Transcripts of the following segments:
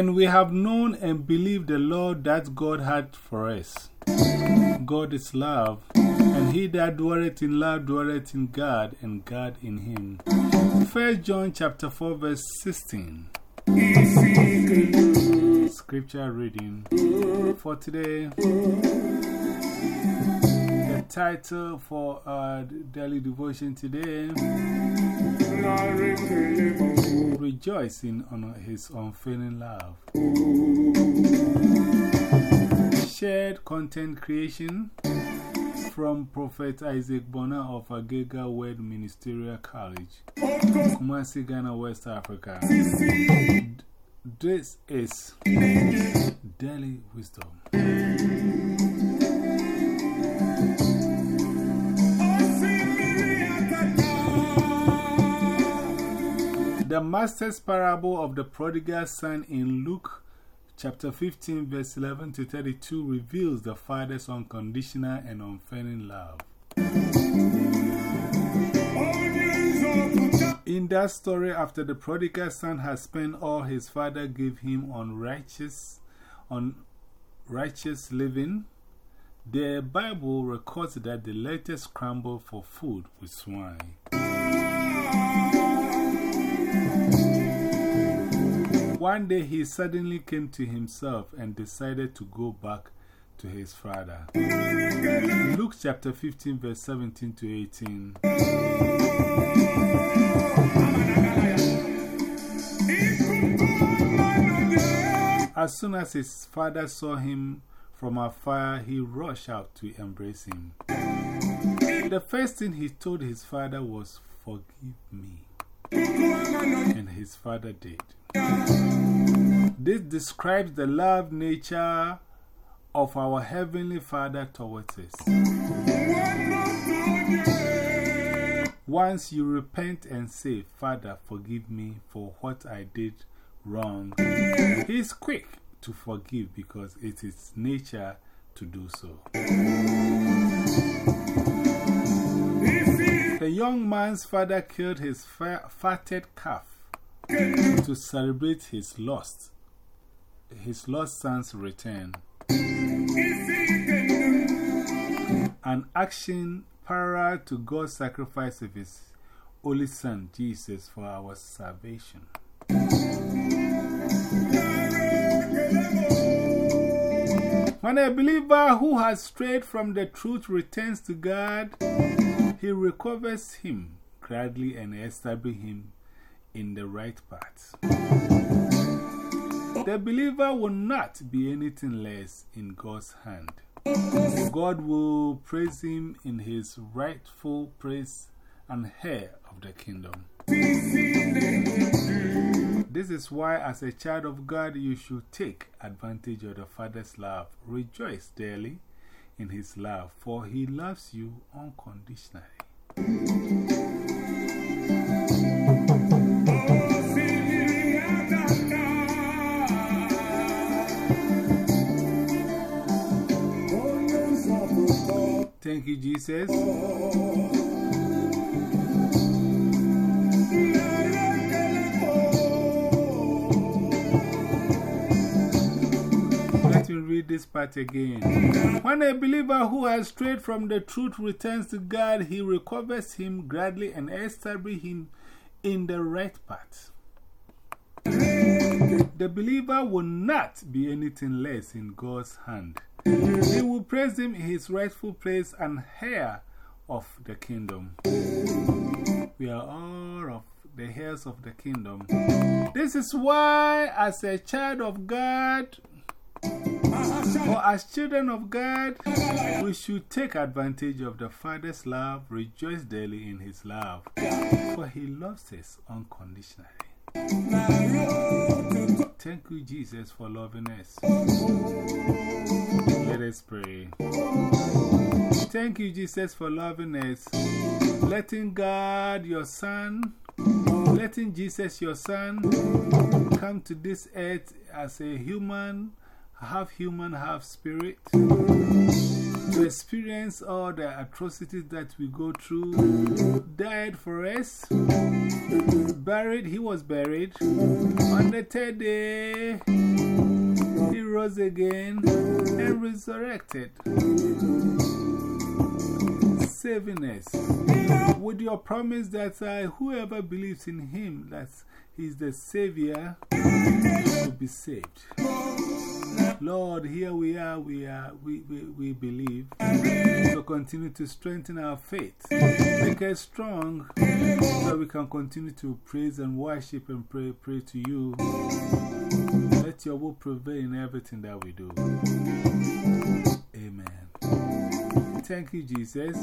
And we have known and believed the Lord that God had for us. God is love, and he that dwelleth in love dwelleth in God, and God in him. 1 John chapter 4, verse 16. Scripture reading for today. Title for uh, our daily devotion today Rejoicing on His Unfailing Love. Shared content creation from Prophet Isaac Bonner of Agega Word Ministerial College, Kumasi, Ghana, West Africa. This is Daily Wisdom. The Master's parable of the prodigal son in Luke chapter 15, verse 11 to 32 reveals the Father's unconditional and unfailing love. In that story, after the prodigal son has spent all his father gave him on righteous, on righteous living, the Bible records that the latter scrambled for food with swine. One day he suddenly came to himself and decided to go back to his father. Luke chapter 15, verse 17 to 18. As soon as his father saw him from afar, he rushed out to embrace him. The first thing he told his father was, Forgive me. And his father did. This describes the love nature of our Heavenly Father towards us. Once you repent and say, Father, forgive me for what I did wrong, He is quick to forgive because it is nature to do so. The young man's father killed his fatted calf to celebrate his lost, his lost son's return. An action parallel to God's sacrifice of his only son, Jesus, for our salvation. When a believer who has strayed from the truth returns to God, he recovers him gladly and establishes him in the right path. The believer will not be anything less in God's hand. God will praise him in his rightful praise and heir of the kingdom. This is why, as a child of God, you should take advantage of the Father's love. Rejoice daily in His love, for He loves you unconditionally. Jesus. Let me read this part again. When a believer who has strayed from the truth returns to God, he recovers him gradually and establishes him in the right path. The believer will not be anything less in God's hand. He will praise him in his rightful place and heir of the kingdom. We are all of the heirs of the kingdom. This is why, as a child of God, or as children of God, we should take advantage of the Father's love, rejoice daily in His love, for He loves us unconditionally. Thank you, Jesus, for loving us. Let us pray. Thank you, Jesus, for loving us. Letting God, your Son, letting Jesus, your Son, come to this earth as a human, half human, half spirit, experience all the atrocities that we go through, died for us, buried, he was buried. On the third day, he rose again and resurrected, saving us with your promise that uh, whoever believes in Him, that He's the Savior, will be saved. Lord, here we are, we, are, we, we, we believe. So continue to strengthen our faith. Make us strong so we can continue to praise and worship and pray, pray to you. Let your will prevail in everything that we do. Amen. Thank you, Jesus.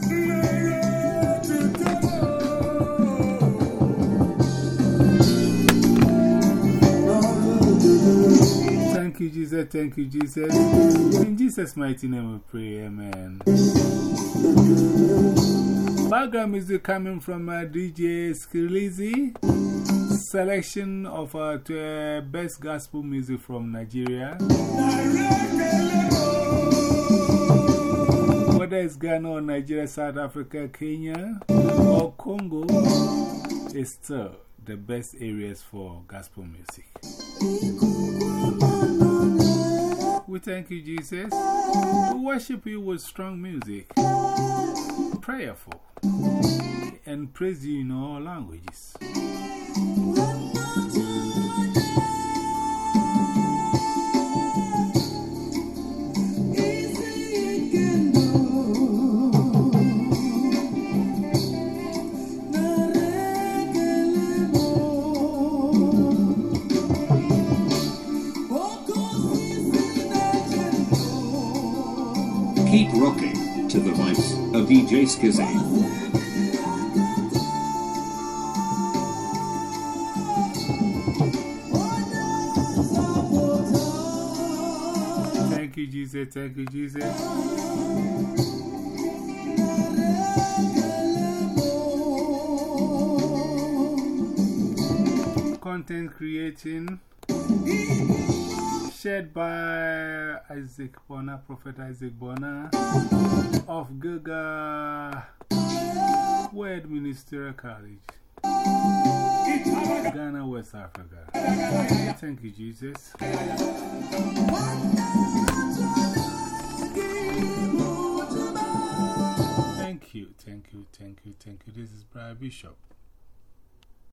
You, Jesus. Thank you, Jesus. In Jesus' mighty name we pray. Amen. Background music coming from uh, DJ Skilizi. Selection of uh, uh, best gospel music from Nigeria. Whether it's Ghana or Nigeria, South Africa, Kenya, or Congo, it's still the best areas for gospel music. We thank you, Jesus. We worship you with strong music, prayerful, and praise you in all languages. DJ Skizzy. Thank you, Jesus. Thank you, Jesus. Content creating shared by Isaac Bonner, Prophet Isaac Bonner of Gaga Word Ministerial College, Ghana, West Africa. Thank you, Jesus. Thank you, thank you, thank you, thank you. This is Brian Bishop.